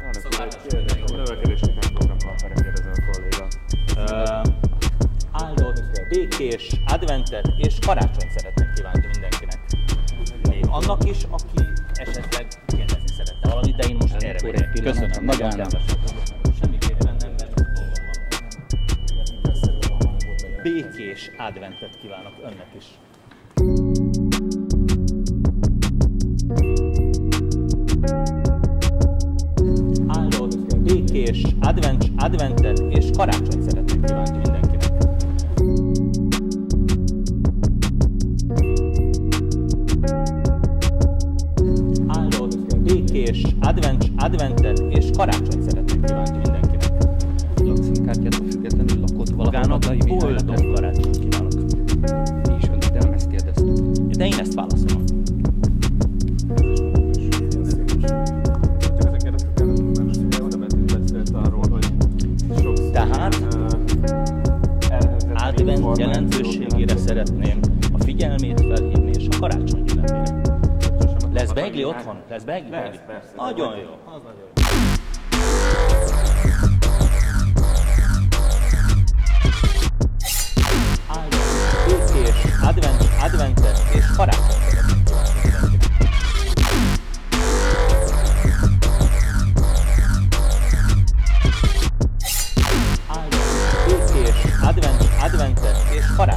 A növekedésnek nem program akarja kérdezni a kolléga. Ö, áldott, békés, adventet és karácsonyt szeretnék kívánni mindenkinek. Még annak is, aki esetleg kérdezni szerette valamit, de én most Elnök erre megyek. Köszönöm, nagyon kedves. Semmiképpen nem, mert dolgom van. Békés adventet kívánok önnek is. Békés, advent, adventet és karácsonyt szeretnék kívánni mindenkinek. Áldott, békés, advent, adventet és karácsonyt szeretnék kívánni mindenkinek. Lakcímkártyától függetlenül lakott valahol Magának boldog karácsonyt Tehát elhelyezett advent jelentőségére jelent. szeretném a figyelmét felhívni és a karácsony ünnepére. Lesz beigli otthon? Lesz persze. Nagyon jó. Az nagyon jó. アドバンス、アドバンスです。から。